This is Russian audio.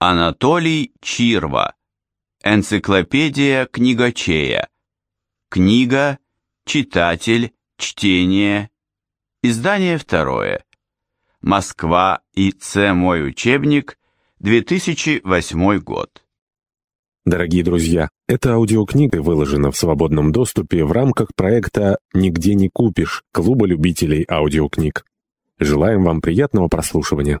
Анатолий Чирва. Энциклопедия книгочея. Книга, читатель, чтение. Издание второе. Москва, ИЦ «Мой учебник», 2008 год. Дорогие друзья, эта аудиокнига выложена в свободном доступе в рамках проекта «Нигде не купишь» Клуба любителей аудиокниг. Желаем вам приятного прослушивания.